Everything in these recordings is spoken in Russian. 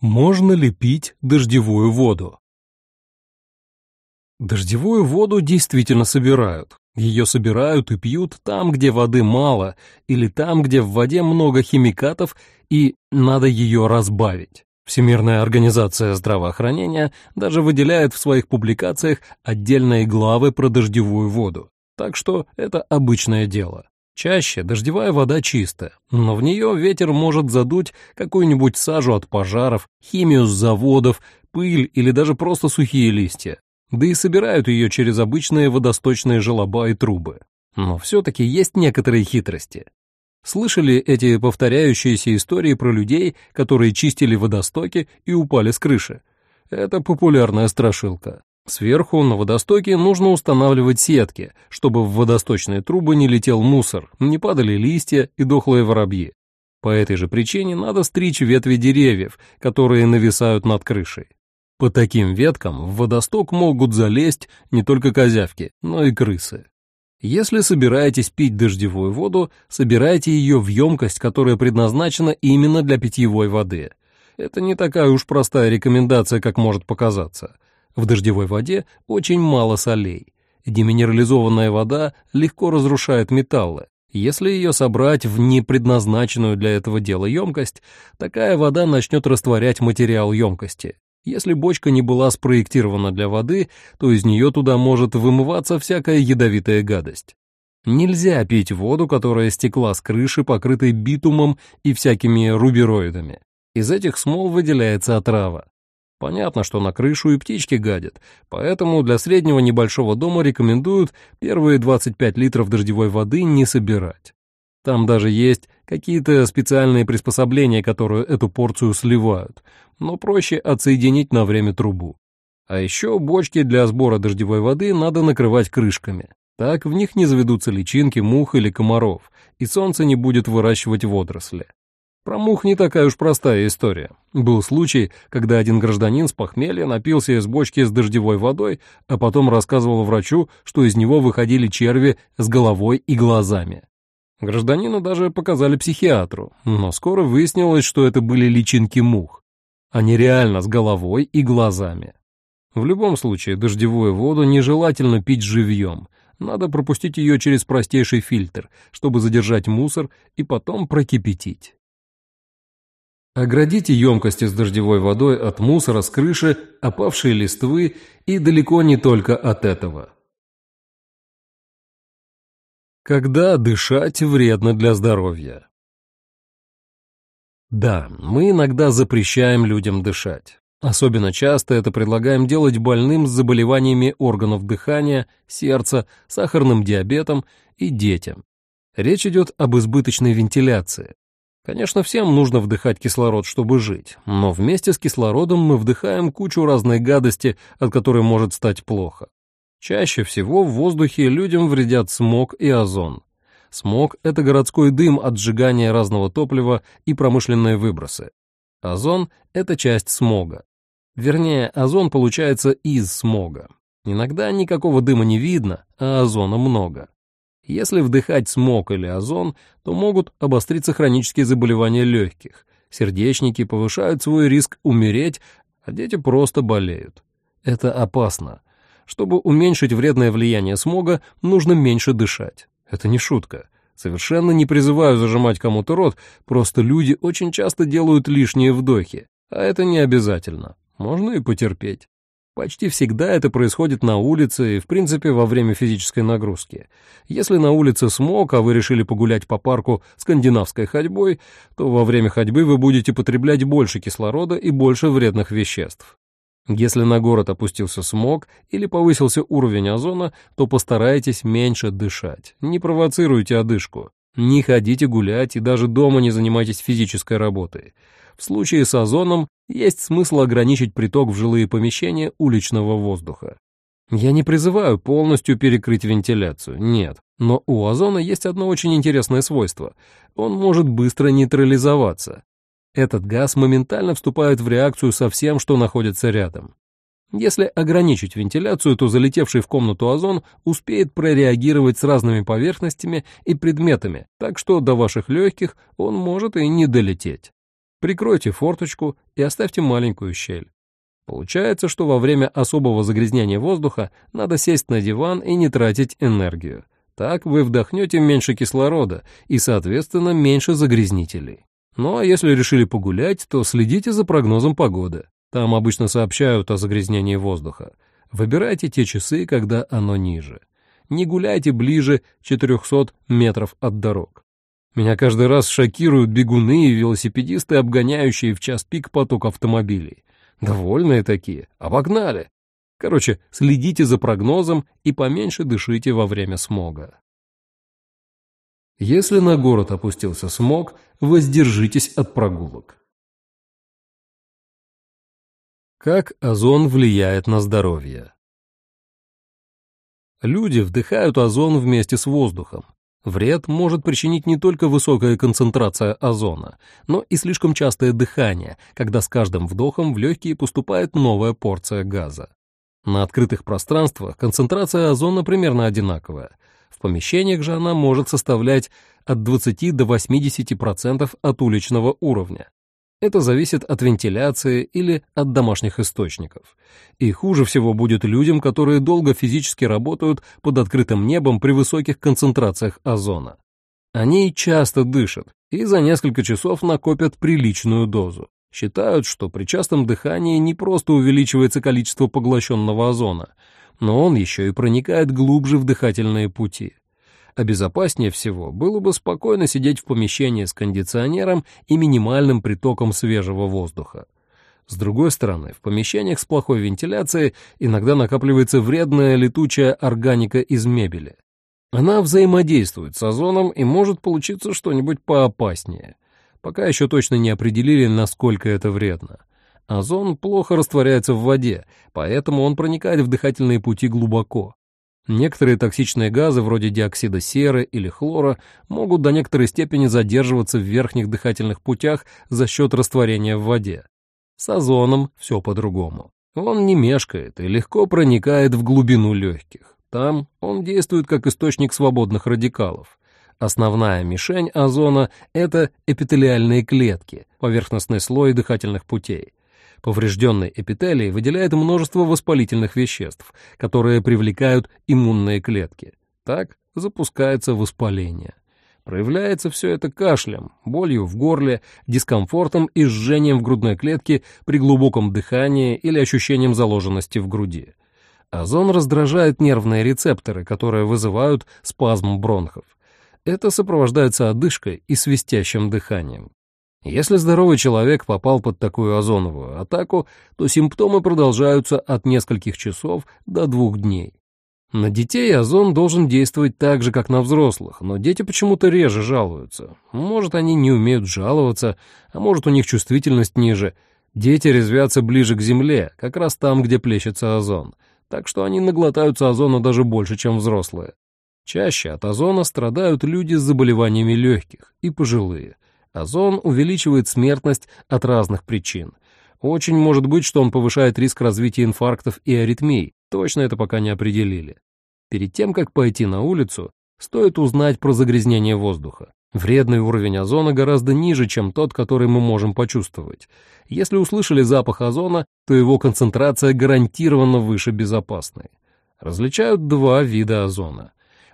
Можно ли пить дождевую воду? Дождевую воду действительно собирают. Ее собирают и пьют там, где воды мало, или там, где в воде много химикатов и надо ее разбавить. Всемирная организация здравоохранения даже выделяет в своих публикациях отдельные главы про дождевую воду. Так что это обычное дело. Чаще дождевая вода чистая, но в нее ветер может задуть какую-нибудь сажу от пожаров, химию с заводов, пыль или даже просто сухие листья. Да и собирают ее через обычные водосточные желоба и трубы. Но все-таки есть некоторые хитрости. Слышали эти повторяющиеся истории про людей, которые чистили водостоки и упали с крыши? Это популярная страшилка. Сверху на водостоке нужно устанавливать сетки, чтобы в водосточные трубы не летел мусор, не падали листья и дохлые воробьи. По этой же причине надо стричь ветви деревьев, которые нависают над крышей. По таким веткам в водосток могут залезть не только козявки, но и крысы. Если собираетесь пить дождевую воду, собирайте ее в емкость, которая предназначена именно для питьевой воды. Это не такая уж простая рекомендация, как может показаться. В дождевой воде очень мало солей. Деминерализованная вода легко разрушает металлы. Если ее собрать в непредназначенную для этого дела емкость, такая вода начнет растворять материал емкости. Если бочка не была спроектирована для воды, то из нее туда может вымываться всякая ядовитая гадость. Нельзя пить воду, которая стекла с крыши, покрытой битумом и всякими рубероидами. Из этих смол выделяется отрава. Понятно, что на крышу и птички гадят, поэтому для среднего небольшого дома рекомендуют первые 25 литров дождевой воды не собирать. Там даже есть какие-то специальные приспособления, которые эту порцию сливают, но проще отсоединить на время трубу. А еще бочки для сбора дождевой воды надо накрывать крышками. Так в них не заведутся личинки, мух или комаров, и солнце не будет выращивать водоросли. Про мух не такая уж простая история. Был случай, когда один гражданин с похмелья напился из бочки с дождевой водой, а потом рассказывал врачу, что из него выходили черви с головой и глазами. Гражданину даже показали психиатру, но скоро выяснилось, что это были личинки мух. Они реально с головой и глазами. В любом случае, дождевую воду нежелательно пить живьем. Надо пропустить ее через простейший фильтр, чтобы задержать мусор и потом прокипятить. Оградите емкости с дождевой водой от мусора с крыши, опавшей листвы и далеко не только от этого. Когда дышать вредно для здоровья? Да, мы иногда запрещаем людям дышать. Особенно часто это предлагаем делать больным с заболеваниями органов дыхания, сердца, сахарным диабетом и детям. Речь идет об избыточной вентиляции. Конечно, всем нужно вдыхать кислород, чтобы жить, но вместе с кислородом мы вдыхаем кучу разной гадости, от которой может стать плохо. Чаще всего в воздухе людям вредят смог и озон. Смог — это городской дым от сжигания разного топлива и промышленные выбросы. Озон — это часть смога. Вернее, озон получается из смога. Иногда никакого дыма не видно, а озона много. Если вдыхать смог или озон, то могут обостриться хронические заболевания легких. Сердечники повышают свой риск умереть, а дети просто болеют. Это опасно. Чтобы уменьшить вредное влияние смога, нужно меньше дышать. Это не шутка. Совершенно не призываю зажимать кому-то рот, просто люди очень часто делают лишние вдохи, а это не обязательно. Можно и потерпеть. Почти всегда это происходит на улице и, в принципе, во время физической нагрузки. Если на улице смог, а вы решили погулять по парку скандинавской ходьбой, то во время ходьбы вы будете потреблять больше кислорода и больше вредных веществ. Если на город опустился смог или повысился уровень озона, то постарайтесь меньше дышать. Не провоцируйте одышку. Не ходите гулять и даже дома не занимайтесь физической работой. В случае с озоном есть смысл ограничить приток в жилые помещения уличного воздуха. Я не призываю полностью перекрыть вентиляцию, нет. Но у озона есть одно очень интересное свойство. Он может быстро нейтрализоваться. Этот газ моментально вступает в реакцию со всем, что находится рядом. Если ограничить вентиляцию, то залетевший в комнату озон успеет прореагировать с разными поверхностями и предметами, так что до ваших легких он может и не долететь. Прикройте форточку и оставьте маленькую щель. Получается, что во время особого загрязнения воздуха надо сесть на диван и не тратить энергию. Так вы вдохнете меньше кислорода и, соответственно, меньше загрязнителей. Ну а если решили погулять, то следите за прогнозом погоды. Там обычно сообщают о загрязнении воздуха. Выбирайте те часы, когда оно ниже. Не гуляйте ближе 400 метров от дорог. Меня каждый раз шокируют бегуны и велосипедисты, обгоняющие в час пик поток автомобилей. Довольные такие. Обогнали. Короче, следите за прогнозом и поменьше дышите во время смога. Если на город опустился смог, воздержитесь от прогулок. Как озон влияет на здоровье? Люди вдыхают озон вместе с воздухом. Вред может причинить не только высокая концентрация озона, но и слишком частое дыхание, когда с каждым вдохом в легкие поступает новая порция газа. На открытых пространствах концентрация озона примерно одинаковая. В помещениях же она может составлять от 20 до 80% от уличного уровня. Это зависит от вентиляции или от домашних источников. И хуже всего будет людям, которые долго физически работают под открытым небом при высоких концентрациях озона. Они часто дышат и за несколько часов накопят приличную дозу. Считают, что при частом дыхании не просто увеличивается количество поглощенного озона, но он еще и проникает глубже в дыхательные пути а безопаснее всего было бы спокойно сидеть в помещении с кондиционером и минимальным притоком свежего воздуха. С другой стороны, в помещениях с плохой вентиляцией иногда накапливается вредная летучая органика из мебели. Она взаимодействует с озоном и может получиться что-нибудь поопаснее. Пока еще точно не определили, насколько это вредно. Озон плохо растворяется в воде, поэтому он проникает в дыхательные пути глубоко. Некоторые токсичные газы, вроде диоксида серы или хлора, могут до некоторой степени задерживаться в верхних дыхательных путях за счет растворения в воде. С озоном все по-другому. Он не мешкает и легко проникает в глубину легких. Там он действует как источник свободных радикалов. Основная мишень озона — это эпителиальные клетки, поверхностный слой дыхательных путей. Поврежденный эпителий выделяет множество воспалительных веществ, которые привлекают иммунные клетки. Так запускается воспаление. Проявляется все это кашлем, болью в горле, дискомфортом и жжением в грудной клетке при глубоком дыхании или ощущением заложенности в груди. Озон раздражает нервные рецепторы, которые вызывают спазм бронхов. Это сопровождается одышкой и свистящим дыханием. Если здоровый человек попал под такую озоновую атаку, то симптомы продолжаются от нескольких часов до двух дней. На детей озон должен действовать так же, как на взрослых, но дети почему-то реже жалуются. Может, они не умеют жаловаться, а может, у них чувствительность ниже. Дети резвятся ближе к земле, как раз там, где плещется озон, так что они наглотаются озона даже больше, чем взрослые. Чаще от озона страдают люди с заболеваниями легких и пожилые – Озон увеличивает смертность от разных причин. Очень может быть, что он повышает риск развития инфарктов и аритмий, точно это пока не определили. Перед тем, как пойти на улицу, стоит узнать про загрязнение воздуха. Вредный уровень озона гораздо ниже, чем тот, который мы можем почувствовать. Если услышали запах озона, то его концентрация гарантированно выше безопасной. Различают два вида озона.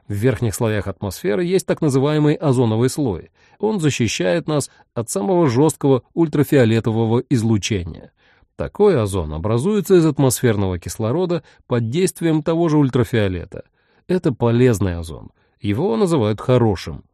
В верхних слоях атмосферы есть так называемый озоновый слой. Он защищает нас от самого жесткого ультрафиолетового излучения. Такой озон образуется из атмосферного кислорода под действием того же ультрафиолета. Это полезный озон. Его называют хорошим.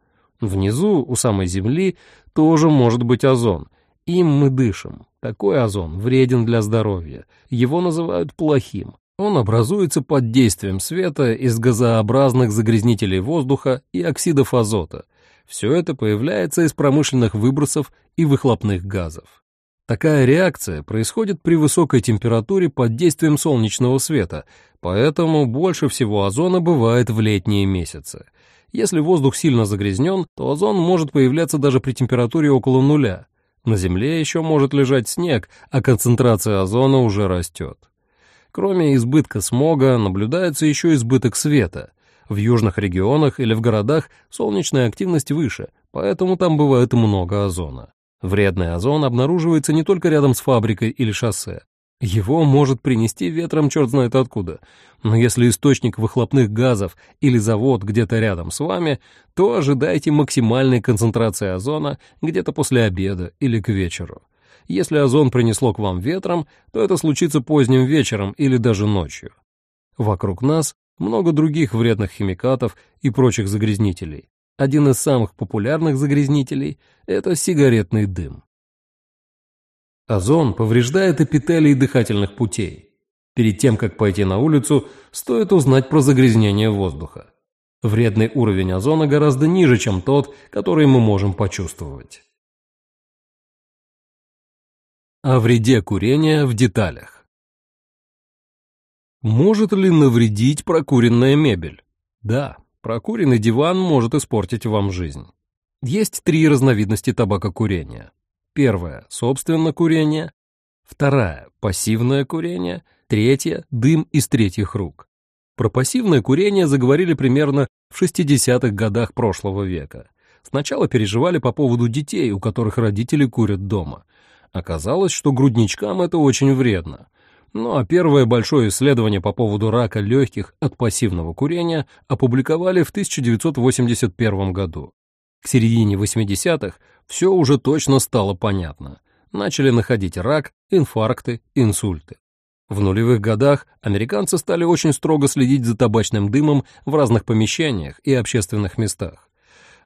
Внизу, у самой Земли, тоже может быть озон. Им мы дышим. Такой озон вреден для здоровья. Его называют плохим. Он образуется под действием света из газообразных загрязнителей воздуха и оксидов азота. Все это появляется из промышленных выбросов и выхлопных газов. Такая реакция происходит при высокой температуре под действием солнечного света, поэтому больше всего озона бывает в летние месяцы. Если воздух сильно загрязнен, то озон может появляться даже при температуре около нуля. На Земле еще может лежать снег, а концентрация озона уже растет. Кроме избытка смога наблюдается еще избыток света. В южных регионах или в городах солнечная активность выше, поэтому там бывает много озона. Вредный озон обнаруживается не только рядом с фабрикой или шоссе. Его может принести ветром черт знает откуда. Но если источник выхлопных газов или завод где-то рядом с вами, то ожидайте максимальной концентрации озона где-то после обеда или к вечеру. Если озон принесло к вам ветром, то это случится поздним вечером или даже ночью. Вокруг нас много других вредных химикатов и прочих загрязнителей. Один из самых популярных загрязнителей – это сигаретный дым. Озон повреждает эпителий дыхательных путей. Перед тем, как пойти на улицу, стоит узнать про загрязнение воздуха. Вредный уровень озона гораздо ниже, чем тот, который мы можем почувствовать. О вреде курения в деталях. Может ли навредить прокуренная мебель? Да, прокуренный диван может испортить вам жизнь. Есть три разновидности табакокурения. Первая – собственно курение. Вторая – пассивное курение. Третья – дым из третьих рук. Про пассивное курение заговорили примерно в 60-х годах прошлого века. Сначала переживали по поводу детей, у которых родители курят дома. Оказалось, что грудничкам это очень вредно. Ну а первое большое исследование по поводу рака легких от пассивного курения опубликовали в 1981 году. К середине 80-х все уже точно стало понятно. Начали находить рак, инфаркты, инсульты. В нулевых годах американцы стали очень строго следить за табачным дымом в разных помещениях и общественных местах.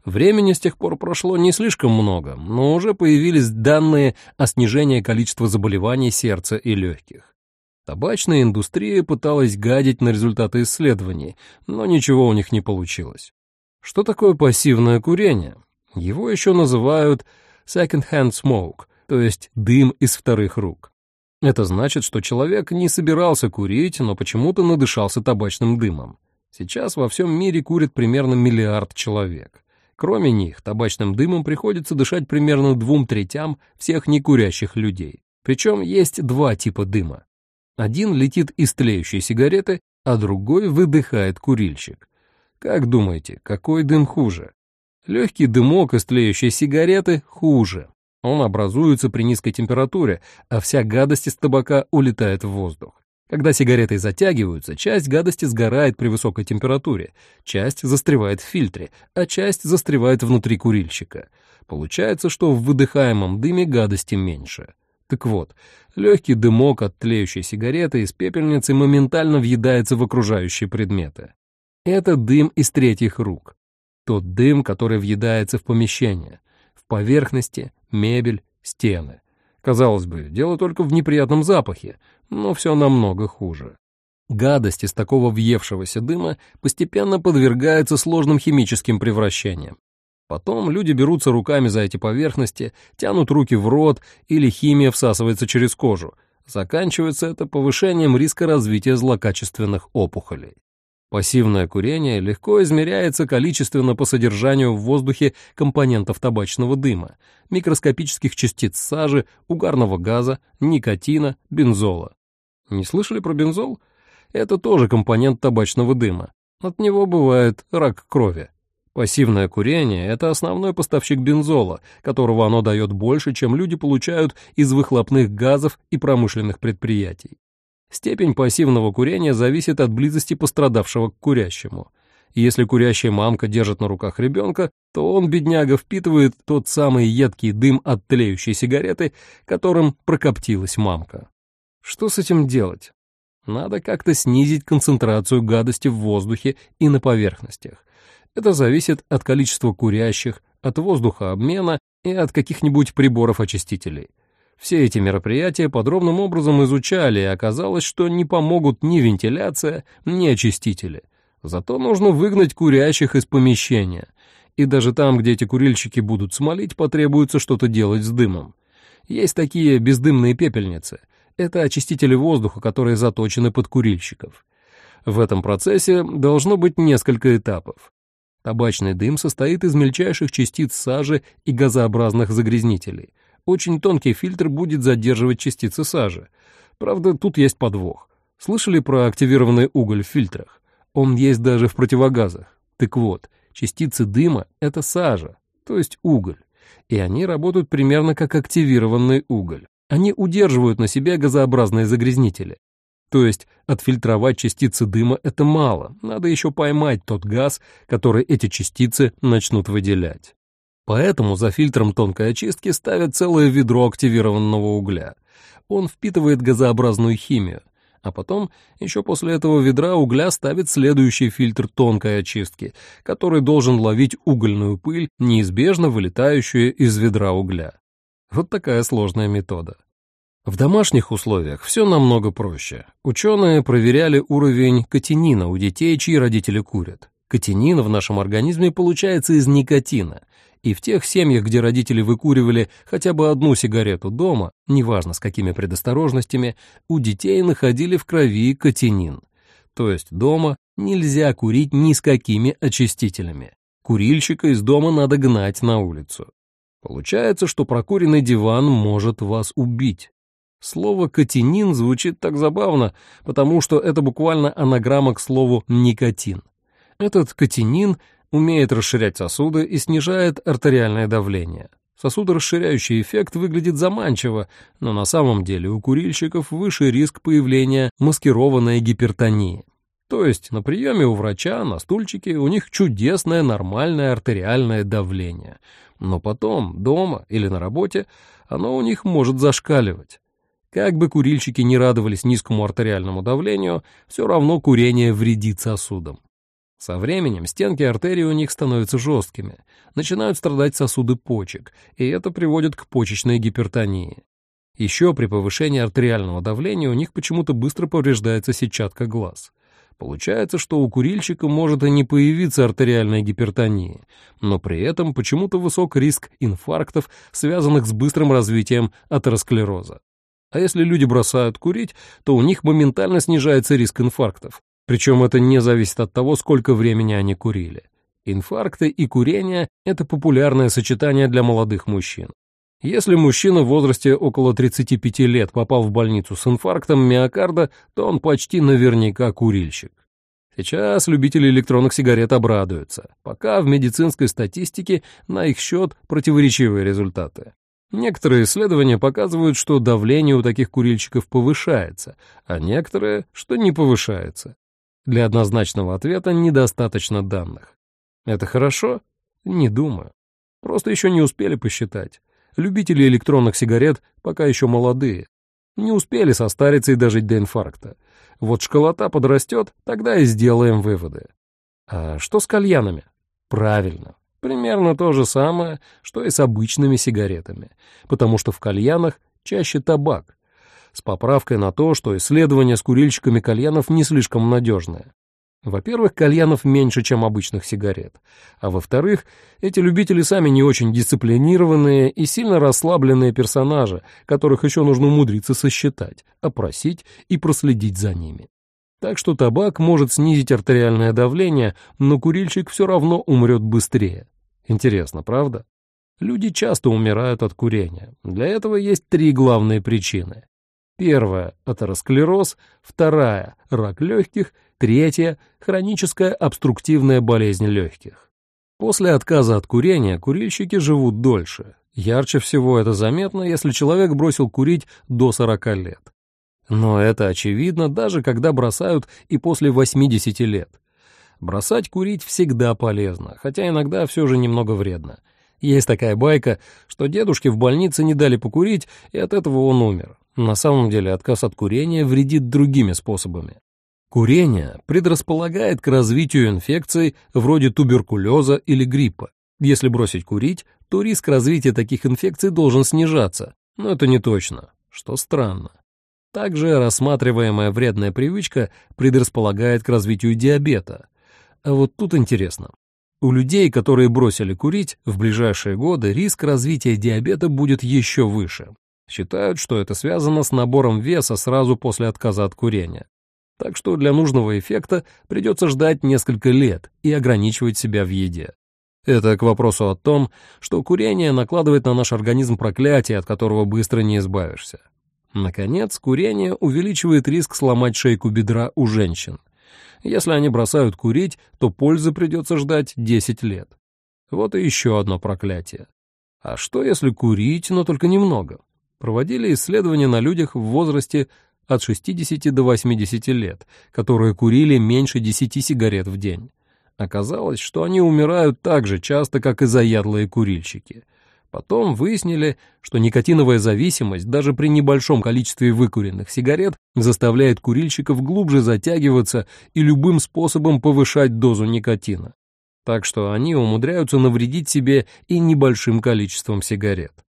Времени с тех пор прошло не слишком много, но уже появились данные о снижении количества заболеваний сердца и легких. Табачная индустрия пыталась гадить на результаты исследований, но ничего у них не получилось. Что такое пассивное курение? Его еще называют second-hand smoke, то есть дым из вторых рук. Это значит, что человек не собирался курить, но почему-то надышался табачным дымом. Сейчас во всем мире курит примерно миллиард человек. Кроме них, табачным дымом приходится дышать примерно двум третям всех некурящих людей. Причем есть два типа дыма. Один летит из тлеющей сигареты, а другой выдыхает курильщик. Как думаете, какой дым хуже? Легкий дымок из тлеющей сигареты хуже. Он образуется при низкой температуре, а вся гадость из табака улетает в воздух. Когда сигареты затягиваются, часть гадости сгорает при высокой температуре, часть застревает в фильтре, а часть застревает внутри курильщика. Получается, что в выдыхаемом дыме гадости меньше. Так вот, легкий дымок от тлеющей сигареты из пепельницы моментально въедается в окружающие предметы. Это дым из третьих рук. Тот дым, который въедается в помещение, в поверхности, мебель, стены. Казалось бы, дело только в неприятном запахе, но все намного хуже. Гадость из такого въевшегося дыма постепенно подвергается сложным химическим превращениям. Потом люди берутся руками за эти поверхности, тянут руки в рот или химия всасывается через кожу. Заканчивается это повышением риска развития злокачественных опухолей. Пассивное курение легко измеряется количественно по содержанию в воздухе компонентов табачного дыма, микроскопических частиц сажи, угарного газа, никотина, бензола. Не слышали про бензол? Это тоже компонент табачного дыма. От него бывает рак крови. Пассивное курение – это основной поставщик бензола, которого оно дает больше, чем люди получают из выхлопных газов и промышленных предприятий. Степень пассивного курения зависит от близости пострадавшего к курящему. Если курящая мамка держит на руках ребенка, то он, бедняга, впитывает тот самый едкий дым от тлеющей сигареты, которым прокоптилась мамка. Что с этим делать? Надо как-то снизить концентрацию гадости в воздухе и на поверхностях. Это зависит от количества курящих, от воздухообмена и от каких-нибудь приборов-очистителей. Все эти мероприятия подробным образом изучали, и оказалось, что не помогут ни вентиляция, ни очистители. Зато нужно выгнать курящих из помещения. И даже там, где эти курильщики будут смолить, потребуется что-то делать с дымом. Есть такие бездымные пепельницы. Это очистители воздуха, которые заточены под курильщиков. В этом процессе должно быть несколько этапов. Табачный дым состоит из мельчайших частиц сажи и газообразных загрязнителей — очень тонкий фильтр будет задерживать частицы сажи. Правда, тут есть подвох. Слышали про активированный уголь в фильтрах? Он есть даже в противогазах. Так вот, частицы дыма — это сажа, то есть уголь. и они работают примерно как активированный уголь. Они удерживают на себе газообразные загрязнители. То есть отфильтровать частицы дыма — это мало, надо еще поймать тот газ, который эти частицы начнут выделять. Поэтому за фильтром тонкой очистки ставят целое ведро активированного угля. Он впитывает газообразную химию, а потом еще после этого ведра угля ставит следующий фильтр тонкой очистки, который должен ловить угольную пыль, неизбежно вылетающую из ведра угля. Вот такая сложная метода. В домашних условиях все намного проще. Ученые проверяли уровень катинина у детей, чьи родители курят. Катинин в нашем организме получается из никотина, и в тех семьях, где родители выкуривали хотя бы одну сигарету дома, неважно с какими предосторожностями, у детей находили в крови катинин. То есть дома нельзя курить ни с какими очистителями. Курильщика из дома надо гнать на улицу. Получается, что прокуренный диван может вас убить. Слово «катинин» звучит так забавно, потому что это буквально анаграмма к слову «никотин». Этот катинин умеет расширять сосуды и снижает артериальное давление. Сосудорасширяющий эффект выглядит заманчиво, но на самом деле у курильщиков выше риск появления маскированной гипертонии. То есть на приеме у врача на стульчике у них чудесное нормальное артериальное давление, но потом дома или на работе оно у них может зашкаливать. Как бы курильщики не радовались низкому артериальному давлению, все равно курение вредит сосудам. Со временем стенки артерий у них становятся жесткими, начинают страдать сосуды почек, и это приводит к почечной гипертонии. Еще при повышении артериального давления у них почему-то быстро повреждается сетчатка глаз. Получается, что у курильщика может и не появиться артериальная гипертония, но при этом почему-то высок риск инфарктов, связанных с быстрым развитием атеросклероза. А если люди бросают курить, то у них моментально снижается риск инфарктов, причем это не зависит от того, сколько времени они курили. Инфаркты и курение – это популярное сочетание для молодых мужчин. Если мужчина в возрасте около 35 лет попал в больницу с инфарктом миокарда, то он почти наверняка курильщик. Сейчас любители электронных сигарет обрадуются, пока в медицинской статистике на их счет противоречивые результаты. Некоторые исследования показывают, что давление у таких курильщиков повышается, а некоторые, что не повышается. Для однозначного ответа недостаточно данных. Это хорошо? Не думаю. Просто еще не успели посчитать. Любители электронных сигарет пока еще молодые. Не успели состариться и дожить до инфаркта. Вот школота подрастет, тогда и сделаем выводы. А что с кальянами? Правильно. Примерно то же самое, что и с обычными сигаретами, потому что в кальянах чаще табак, с поправкой на то, что исследования с курильщиками кальянов не слишком надежные. Во-первых, кальянов меньше, чем обычных сигарет. А во-вторых, эти любители сами не очень дисциплинированные и сильно расслабленные персонажи, которых еще нужно умудриться сосчитать, опросить и проследить за ними. Так что табак может снизить артериальное давление, но курильщик все равно умрет быстрее. Интересно, правда? Люди часто умирают от курения. Для этого есть три главные причины. Первая – атеросклероз, вторая – рак легких, третья – хроническая обструктивная болезнь легких. После отказа от курения курильщики живут дольше. Ярче всего это заметно, если человек бросил курить до 40 лет. Но это очевидно даже когда бросают и после 80 лет. Бросать курить всегда полезно, хотя иногда все же немного вредно. Есть такая байка, что дедушке в больнице не дали покурить, и от этого он умер. На самом деле отказ от курения вредит другими способами. Курение предрасполагает к развитию инфекций вроде туберкулеза или гриппа. Если бросить курить, то риск развития таких инфекций должен снижаться, но это не точно, что странно. Также рассматриваемая вредная привычка предрасполагает к развитию диабета. А вот тут интересно. У людей, которые бросили курить, в ближайшие годы риск развития диабета будет еще выше. Считают, что это связано с набором веса сразу после отказа от курения. Так что для нужного эффекта придется ждать несколько лет и ограничивать себя в еде. Это к вопросу о том, что курение накладывает на наш организм проклятие, от которого быстро не избавишься. Наконец, курение увеличивает риск сломать шейку бедра у женщин. Если они бросают курить, то пользы придется ждать 10 лет. Вот и еще одно проклятие. А что, если курить, но только немного? Проводили исследования на людях в возрасте от 60 до 80 лет, которые курили меньше 10 сигарет в день. Оказалось, что они умирают так же часто, как и заядлые курильщики. Потом выяснили, что никотиновая зависимость даже при небольшом количестве выкуренных сигарет заставляет курильщиков глубже затягиваться и любым способом повышать дозу никотина. Так что они умудряются навредить себе и небольшим количеством сигарет.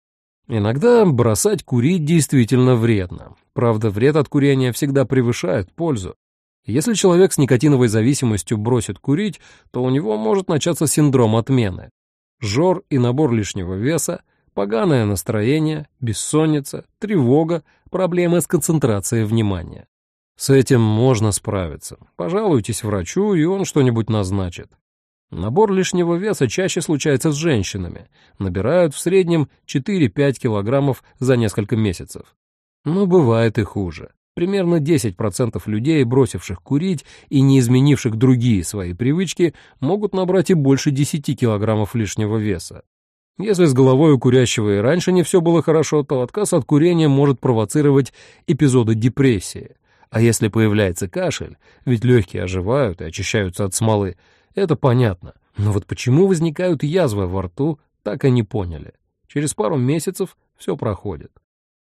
Иногда бросать курить действительно вредно. Правда, вред от курения всегда превышает пользу. Если человек с никотиновой зависимостью бросит курить, то у него может начаться синдром отмены. Жор и набор лишнего веса, поганое настроение, бессонница, тревога, проблемы с концентрацией внимания. С этим можно справиться. Пожалуйтесь врачу, и он что-нибудь назначит. Набор лишнего веса чаще случается с женщинами. Набирают в среднем 4-5 килограммов за несколько месяцев. Но бывает и хуже. Примерно 10% людей, бросивших курить и не изменивших другие свои привычки, могут набрать и больше 10 килограммов лишнего веса. Если с головой у курящего и раньше не все было хорошо, то отказ от курения может провоцировать эпизоды депрессии. А если появляется кашель, ведь легкие оживают и очищаются от смолы, это понятно. Но вот почему возникают язвы во рту, так и не поняли. Через пару месяцев все проходит.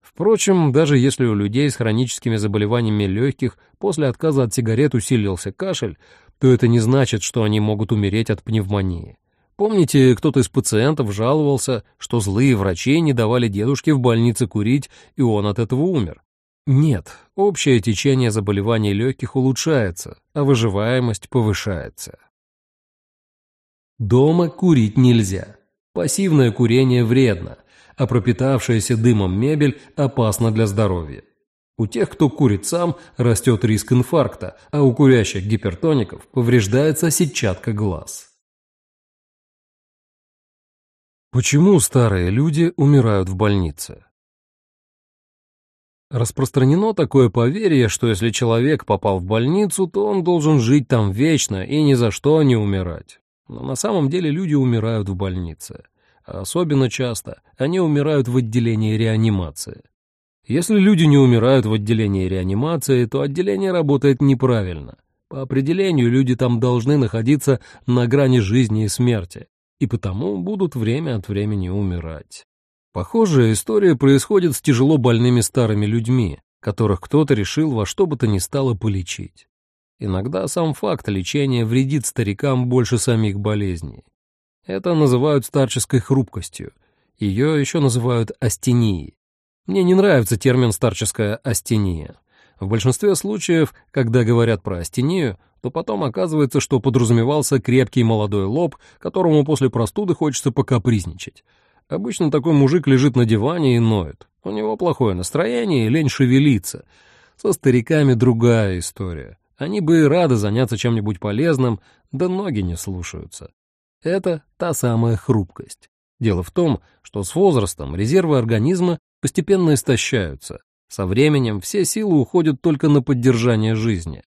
Впрочем, даже если у людей с хроническими заболеваниями легких после отказа от сигарет усилился кашель, то это не значит, что они могут умереть от пневмонии. Помните, кто-то из пациентов жаловался, что злые врачи не давали дедушке в больнице курить, и он от этого умер? Нет, общее течение заболеваний легких улучшается, а выживаемость повышается. Дома курить нельзя. Пассивное курение вредно, а пропитавшаяся дымом мебель опасна для здоровья. У тех, кто курит сам, растет риск инфаркта, а у курящих гипертоников повреждается сетчатка глаз. Почему старые люди умирают в больнице? Распространено такое поверье, что если человек попал в больницу, то он должен жить там вечно и ни за что не умирать. Но на самом деле люди умирают в больнице. А особенно часто они умирают в отделении реанимации. Если люди не умирают в отделении реанимации, то отделение работает неправильно. По определению люди там должны находиться на грани жизни и смерти, и потому будут время от времени умирать. Похожая история происходит с тяжело больными старыми людьми, которых кто-то решил во что бы то ни стало полечить. Иногда сам факт лечения вредит старикам больше самих болезней. Это называют старческой хрупкостью. Ее еще называют астенией. Мне не нравится термин «старческая астения». В большинстве случаев, когда говорят про астению, то потом оказывается, что подразумевался крепкий молодой лоб, которому после простуды хочется покапризничать. Обычно такой мужик лежит на диване и ноет. У него плохое настроение и лень шевелиться. Со стариками другая история. Они бы и рады заняться чем-нибудь полезным, да ноги не слушаются. Это та самая хрупкость. Дело в том, что с возрастом резервы организма постепенно истощаются. Со временем все силы уходят только на поддержание жизни.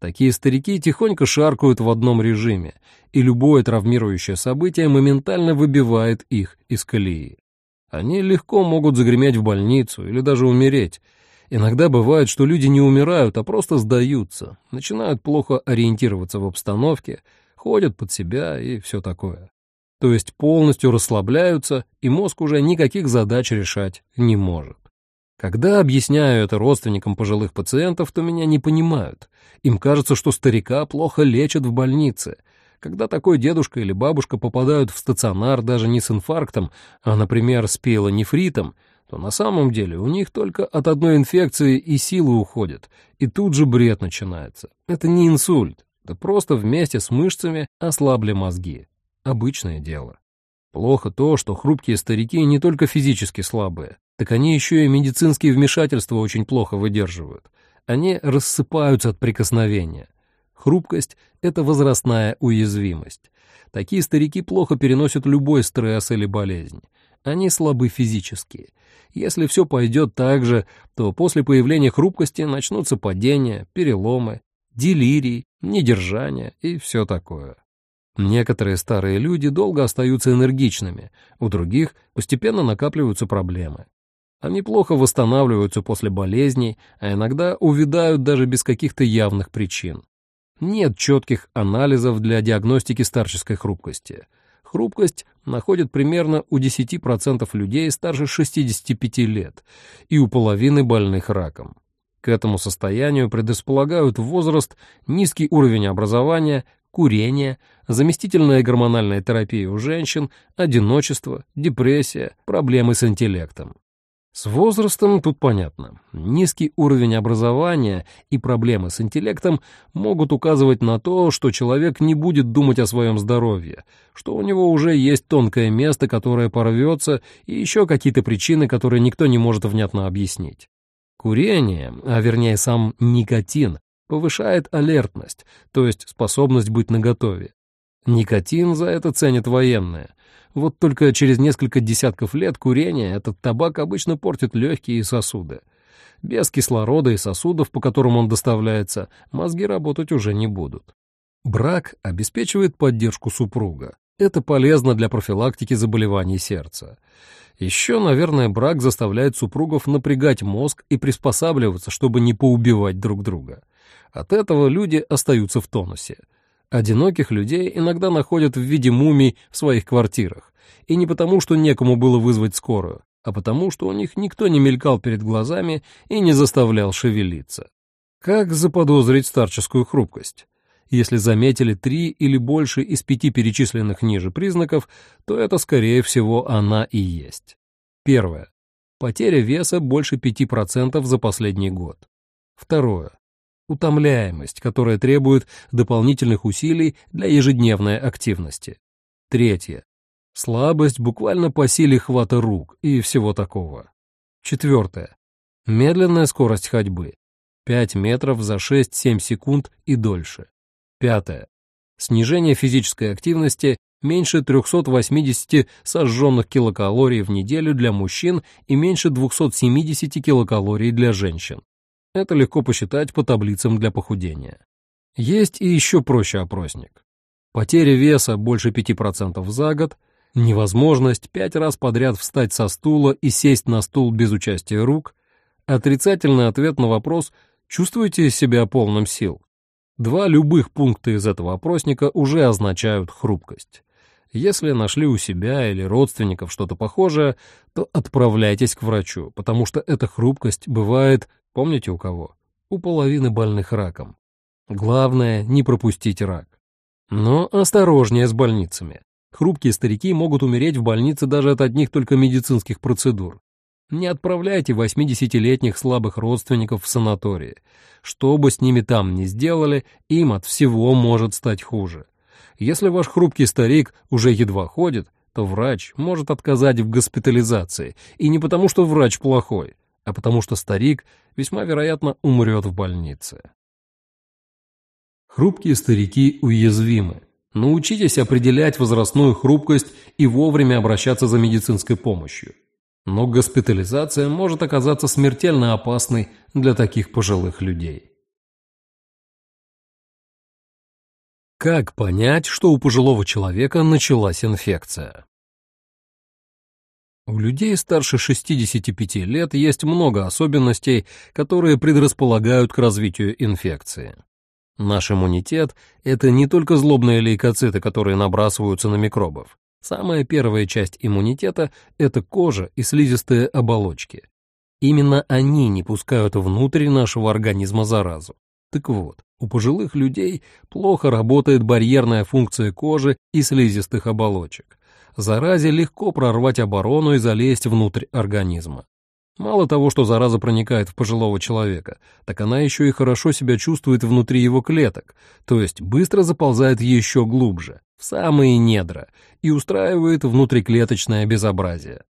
Такие старики тихонько шаркают в одном режиме, и любое травмирующее событие моментально выбивает их из колеи. Они легко могут загреметь в больницу или даже умереть, Иногда бывает, что люди не умирают, а просто сдаются, начинают плохо ориентироваться в обстановке, ходят под себя и все такое. То есть полностью расслабляются, и мозг уже никаких задач решать не может. Когда объясняю это родственникам пожилых пациентов, то меня не понимают. Им кажется, что старика плохо лечат в больнице. Когда такой дедушка или бабушка попадают в стационар даже не с инфарктом, а, например, с пиелонефритом, то на самом деле у них только от одной инфекции и силы уходят, и тут же бред начинается. Это не инсульт, это просто вместе с мышцами ослабли мозги. Обычное дело. Плохо то, что хрупкие старики не только физически слабые, так они еще и медицинские вмешательства очень плохо выдерживают. Они рассыпаются от прикосновения. Хрупкость — это возрастная уязвимость. Такие старики плохо переносят любой стресс или болезнь. Они слабы физически. Если все пойдет так же, то после появления хрупкости начнутся падения, переломы, делирий, недержание и все такое. Некоторые старые люди долго остаются энергичными, у других постепенно накапливаются проблемы. Они плохо восстанавливаются после болезней, а иногда увядают даже без каких-то явных причин. Нет четких анализов для диагностики старческой хрупкости. Хрупкость находят примерно у 10% людей старше 65 лет и у половины больных раком. К этому состоянию предрасполагают возраст, низкий уровень образования, курение, заместительная гормональная терапия у женщин, одиночество, депрессия, проблемы с интеллектом. С возрастом тут понятно. Низкий уровень образования и проблемы с интеллектом могут указывать на то, что человек не будет думать о своем здоровье, что у него уже есть тонкое место, которое порвется, и еще какие-то причины, которые никто не может внятно объяснить. Курение, а вернее сам никотин, повышает алертность, то есть способность быть наготове. Никотин за это ценят военные. Вот только через несколько десятков лет курения этот табак обычно портит легкие и сосуды. Без кислорода и сосудов, по которым он доставляется, мозги работать уже не будут. Брак обеспечивает поддержку супруга. Это полезно для профилактики заболеваний сердца. Еще, наверное, брак заставляет супругов напрягать мозг и приспосабливаться, чтобы не поубивать друг друга. От этого люди остаются в тонусе. Одиноких людей иногда находят в виде мумий в своих квартирах. И не потому, что некому было вызвать скорую, а потому, что у них никто не мелькал перед глазами и не заставлял шевелиться. Как заподозрить старческую хрупкость? Если заметили три или больше из пяти перечисленных ниже признаков, то это, скорее всего, она и есть. Первое. Потеря веса больше 5% за последний год. Второе утомляемость, которая требует дополнительных усилий для ежедневной активности. Третье. Слабость буквально по силе хвата рук и всего такого. Четвертое. Медленная скорость ходьбы. 5 метров за 6-7 секунд и дольше. Пятое. Снижение физической активности меньше 380 сожженных килокалорий в неделю для мужчин и меньше 270 килокалорий для женщин. Это легко посчитать по таблицам для похудения. Есть и еще проще опросник. Потеря веса больше 5% за год, невозможность пять раз подряд встать со стула и сесть на стул без участия рук, отрицательный ответ на вопрос «Чувствуете себя полным сил?» Два любых пункта из этого опросника уже означают хрупкость. Если нашли у себя или родственников что-то похожее, то отправляйтесь к врачу, потому что эта хрупкость бывает Помните у кого? У половины больных раком. Главное, не пропустить рак. Но осторожнее с больницами. Хрупкие старики могут умереть в больнице даже от одних только медицинских процедур. Не отправляйте 80-летних слабых родственников в санатории. Что бы с ними там ни сделали, им от всего может стать хуже. Если ваш хрупкий старик уже едва ходит, то врач может отказать в госпитализации, и не потому, что врач плохой, а потому что старик весьма вероятно умрет в больнице. Хрупкие старики уязвимы. Научитесь определять возрастную хрупкость и вовремя обращаться за медицинской помощью. Но госпитализация может оказаться смертельно опасной для таких пожилых людей. Как понять, что у пожилого человека началась инфекция? У людей старше 65 лет есть много особенностей, которые предрасполагают к развитию инфекции. Наш иммунитет — это не только злобные лейкоциты, которые набрасываются на микробов. Самая первая часть иммунитета — это кожа и слизистые оболочки. Именно они не пускают внутрь нашего организма заразу. Так вот, у пожилых людей плохо работает барьерная функция кожи и слизистых оболочек заразе легко прорвать оборону и залезть внутрь организма. Мало того, что зараза проникает в пожилого человека, так она еще и хорошо себя чувствует внутри его клеток, то есть быстро заползает еще глубже, в самые недра, и устраивает внутриклеточное безобразие.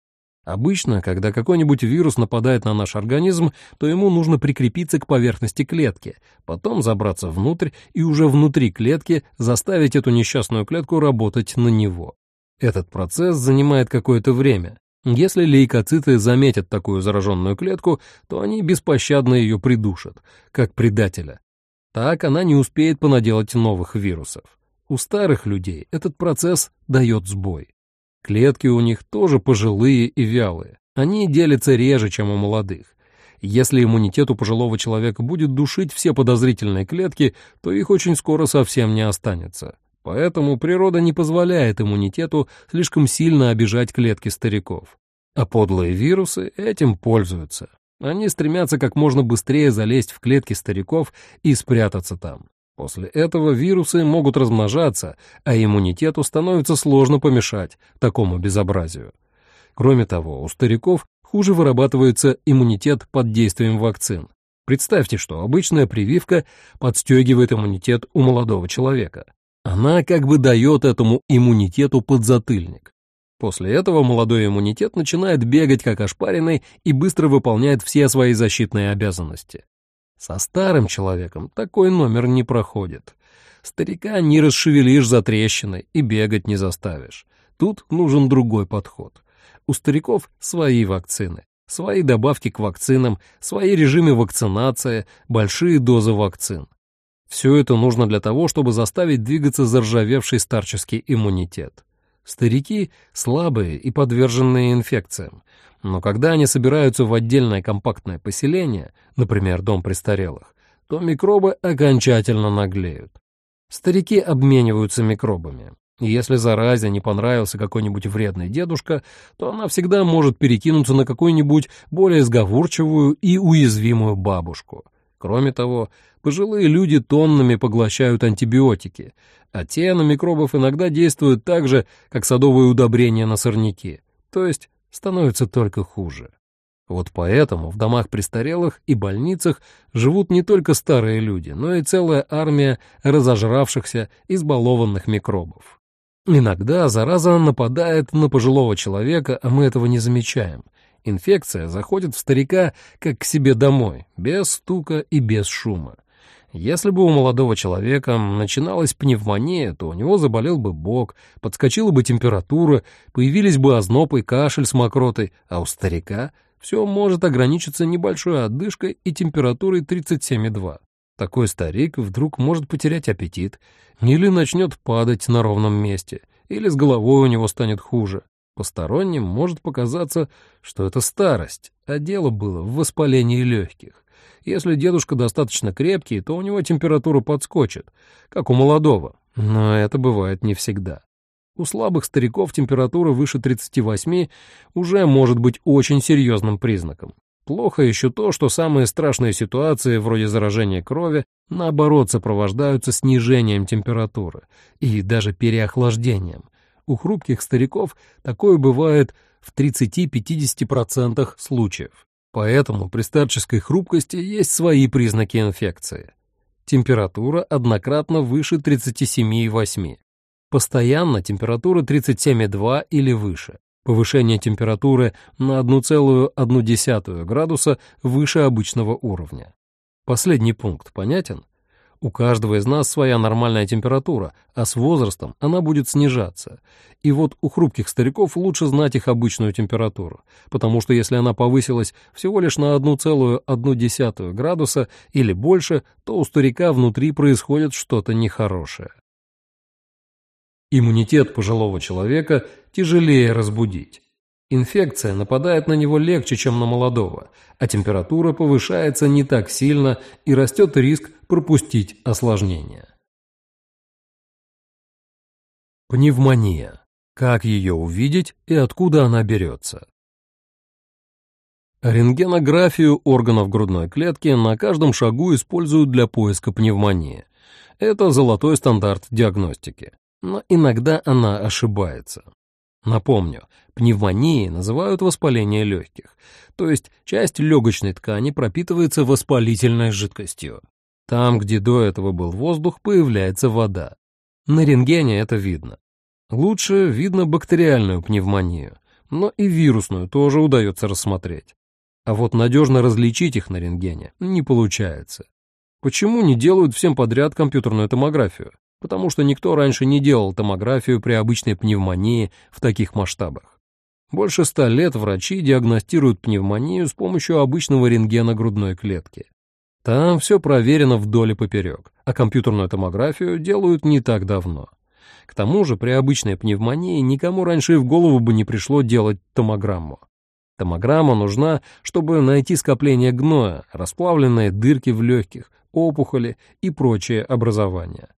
Обычно, когда какой-нибудь вирус нападает на наш организм, то ему нужно прикрепиться к поверхности клетки, потом забраться внутрь и уже внутри клетки заставить эту несчастную клетку работать на него. Этот процесс занимает какое-то время. Если лейкоциты заметят такую зараженную клетку, то они беспощадно ее придушат, как предателя. Так она не успеет понаделать новых вирусов. У старых людей этот процесс дает сбой. Клетки у них тоже пожилые и вялые. Они делятся реже, чем у молодых. Если иммунитет у пожилого человека будет душить все подозрительные клетки, то их очень скоро совсем не останется. Поэтому природа не позволяет иммунитету слишком сильно обижать клетки стариков. А подлые вирусы этим пользуются. Они стремятся как можно быстрее залезть в клетки стариков и спрятаться там. После этого вирусы могут размножаться, а иммунитету становится сложно помешать такому безобразию. Кроме того, у стариков хуже вырабатывается иммунитет под действием вакцин. Представьте, что обычная прививка подстегивает иммунитет у молодого человека. Она как бы дает этому иммунитету подзатыльник. После этого молодой иммунитет начинает бегать как ошпаренный и быстро выполняет все свои защитные обязанности. Со старым человеком такой номер не проходит. Старика не расшевелишь за трещиной и бегать не заставишь. Тут нужен другой подход. У стариков свои вакцины, свои добавки к вакцинам, свои режимы вакцинации, большие дозы вакцин. Все это нужно для того, чтобы заставить двигаться заржавевший старческий иммунитет. Старики слабые и подверженные инфекциям, но когда они собираются в отдельное компактное поселение, например, дом престарелых, то микробы окончательно наглеют. Старики обмениваются микробами. И если заразе не понравился какой-нибудь вредный дедушка, то она всегда может перекинуться на какую-нибудь более сговорчивую и уязвимую бабушку. Кроме того, пожилые люди тоннами поглощают антибиотики, а те на микробов иногда действуют так же, как садовые удобрения на сорняки, то есть становится только хуже. Вот поэтому в домах престарелых и больницах живут не только старые люди, но и целая армия разожравшихся, избалованных микробов. Иногда зараза нападает на пожилого человека, а мы этого не замечаем. Инфекция заходит в старика как к себе домой, без стука и без шума. Если бы у молодого человека начиналась пневмония, то у него заболел бы бок, подскочила бы температура, появились бы озноб и кашель с мокротой, а у старика все может ограничиться небольшой отдышкой и температурой 37,2. Такой старик вдруг может потерять аппетит, или начнет падать на ровном месте, или с головой у него станет хуже. Посторонним может показаться, что это старость, а дело было в воспалении легких. Если дедушка достаточно крепкий, то у него температура подскочит, как у молодого, но это бывает не всегда. У слабых стариков температура выше 38 уже может быть очень серьезным признаком. Плохо еще то, что самые страшные ситуации, вроде заражения крови, наоборот сопровождаются снижением температуры и даже переохлаждением. У хрупких стариков такое бывает в 30-50% случаев. Поэтому при старческой хрупкости есть свои признаки инфекции. Температура однократно выше 37,8. Постоянно температура 37,2 или выше. Повышение температуры на 1,1 градуса выше обычного уровня. Последний пункт понятен? У каждого из нас своя нормальная температура, а с возрастом она будет снижаться. И вот у хрупких стариков лучше знать их обычную температуру, потому что если она повысилась всего лишь на 1,1 градуса или больше, то у старика внутри происходит что-то нехорошее. Иммунитет пожилого человека тяжелее разбудить. Инфекция нападает на него легче, чем на молодого, а температура повышается не так сильно и растет риск пропустить осложнения. Пневмония. Как ее увидеть и откуда она берется? Рентгенографию органов грудной клетки на каждом шагу используют для поиска пневмонии. Это золотой стандарт диагностики. Но иногда она ошибается. Напомню, пневмонией называют воспаление легких, то есть часть легочной ткани пропитывается воспалительной жидкостью. Там, где до этого был воздух, появляется вода. На рентгене это видно. Лучше видно бактериальную пневмонию, но и вирусную тоже удается рассмотреть. А вот надежно различить их на рентгене не получается. Почему не делают всем подряд компьютерную томографию? Потому что никто раньше не делал томографию при обычной пневмонии в таких масштабах. Больше ста лет врачи диагностируют пневмонию с помощью обычного рентгена грудной клетки. Там все проверено вдоль и поперек, а компьютерную томографию делают не так давно. К тому же при обычной пневмонии никому раньше в голову бы не пришло делать томограмму. Томограмма нужна, чтобы найти скопление гноя, расплавленные дырки в легких, опухоли и прочее образование.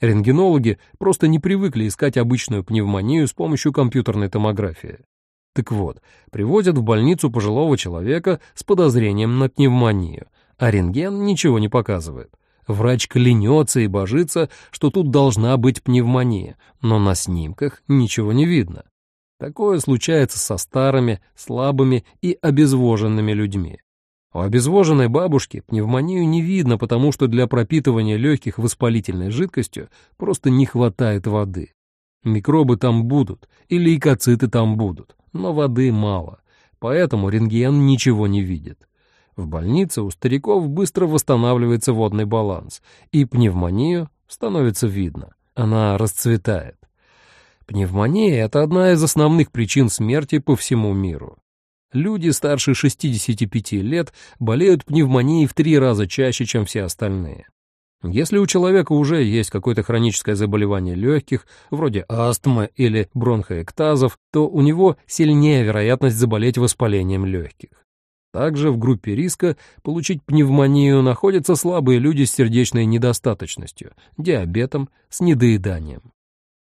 Рентгенологи просто не привыкли искать обычную пневмонию с помощью компьютерной томографии. Так вот, привозят в больницу пожилого человека с подозрением на пневмонию, а рентген ничего не показывает. Врач клянется и божится, что тут должна быть пневмония, но на снимках ничего не видно. Такое случается со старыми, слабыми и обезвоженными людьми. У обезвоженной бабушки пневмонию не видно, потому что для пропитывания легких воспалительной жидкостью просто не хватает воды. Микробы там будут, и лейкоциты там будут, но воды мало, поэтому рентген ничего не видит. В больнице у стариков быстро восстанавливается водный баланс, и пневмонию становится видно. Она расцветает. Пневмония — это одна из основных причин смерти по всему миру. Люди старше 65 лет болеют пневмонией в три раза чаще, чем все остальные. Если у человека уже есть какое-то хроническое заболевание легких, вроде астмы или бронхоэктазов, то у него сильнее вероятность заболеть воспалением легких. Также в группе риска получить пневмонию находятся слабые люди с сердечной недостаточностью, диабетом, с недоеданием.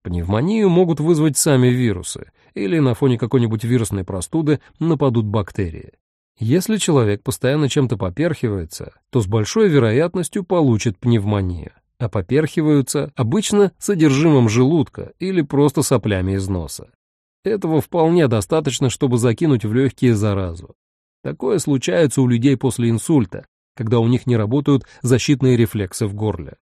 Пневмонию могут вызвать сами вирусы, или на фоне какой-нибудь вирусной простуды нападут бактерии. Если человек постоянно чем-то поперхивается, то с большой вероятностью получит пневмонию, а поперхиваются обычно содержимым желудка или просто соплями из носа. Этого вполне достаточно, чтобы закинуть в легкие заразу. Такое случается у людей после инсульта, когда у них не работают защитные рефлексы в горле.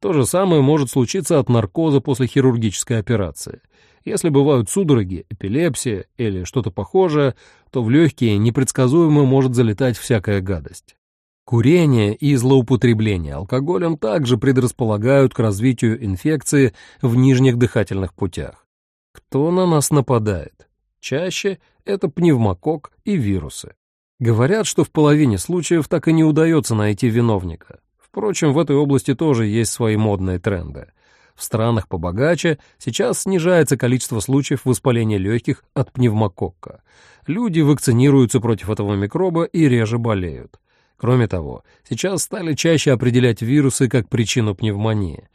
То же самое может случиться от наркоза после хирургической операции. Если бывают судороги, эпилепсия или что-то похожее, то в легкие непредсказуемо может залетать всякая гадость. Курение и злоупотребление алкоголем также предрасполагают к развитию инфекции в нижних дыхательных путях. Кто на нас нападает? Чаще это пневмокок и вирусы. Говорят, что в половине случаев так и не удается найти виновника. Впрочем, в этой области тоже есть свои модные тренды. В странах побогаче сейчас снижается количество случаев воспаления легких от пневмококка. Люди вакцинируются против этого микроба и реже болеют. Кроме того, сейчас стали чаще определять вирусы как причину пневмонии.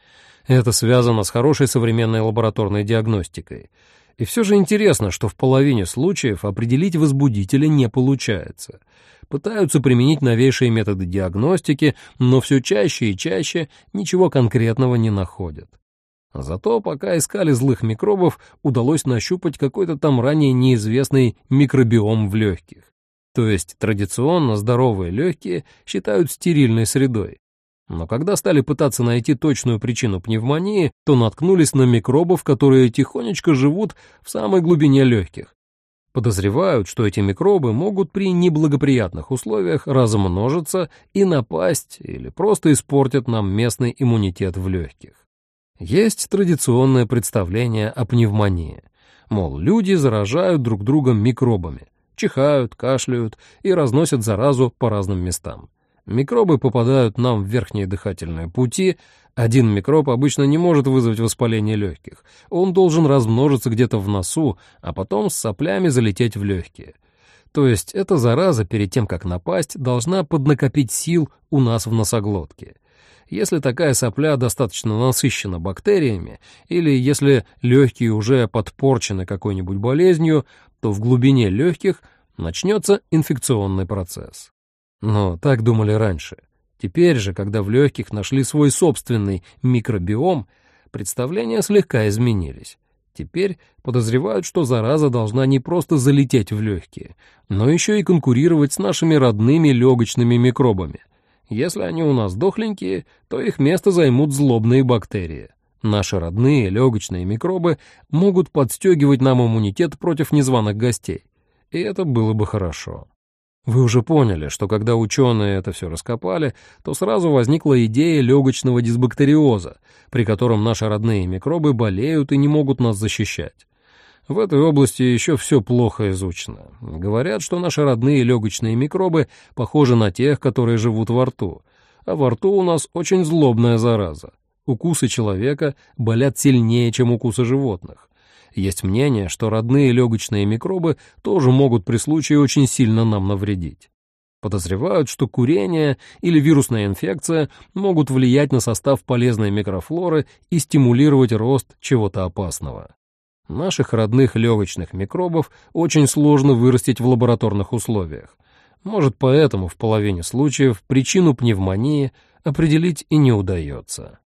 Это связано с хорошей современной лабораторной диагностикой. И все же интересно, что в половине случаев определить возбудителя не получается. Пытаются применить новейшие методы диагностики, но все чаще и чаще ничего конкретного не находят. Зато пока искали злых микробов, удалось нащупать какой-то там ранее неизвестный микробиом в легких. То есть традиционно здоровые легкие считают стерильной средой. Но когда стали пытаться найти точную причину пневмонии, то наткнулись на микробов, которые тихонечко живут в самой глубине легких. Подозревают, что эти микробы могут при неблагоприятных условиях размножиться и напасть или просто испортят нам местный иммунитет в легких. Есть традиционное представление о пневмонии. Мол, люди заражают друг друга микробами, чихают, кашляют и разносят заразу по разным местам. Микробы попадают нам в верхние дыхательные пути. Один микроб обычно не может вызвать воспаление легких. Он должен размножиться где-то в носу, а потом с соплями залететь в легкие. То есть эта зараза перед тем, как напасть, должна поднакопить сил у нас в носоглотке. Если такая сопля достаточно насыщена бактериями, или если легкие уже подпорчены какой-нибудь болезнью, то в глубине легких начнется инфекционный процесс. Но так думали раньше. Теперь же, когда в легких нашли свой собственный микробиом, представления слегка изменились. Теперь подозревают, что зараза должна не просто залететь в легкие, но еще и конкурировать с нашими родными легочными микробами. Если они у нас дохленькие, то их место займут злобные бактерии. Наши родные легочные микробы могут подстегивать нам иммунитет против незваных гостей. И это было бы хорошо. Вы уже поняли, что когда ученые это все раскопали, то сразу возникла идея легочного дисбактериоза, при котором наши родные микробы болеют и не могут нас защищать. В этой области еще все плохо изучено. Говорят, что наши родные легочные микробы похожи на тех, которые живут во рту. а во рту у нас очень злобная зараза. Укусы человека болят сильнее, чем укусы животных. Есть мнение, что родные легочные микробы тоже могут при случае очень сильно нам навредить. Подозревают, что курение или вирусная инфекция могут влиять на состав полезной микрофлоры и стимулировать рост чего-то опасного. Наших родных легочных микробов очень сложно вырастить в лабораторных условиях. Может, поэтому в половине случаев причину пневмонии определить и не удается.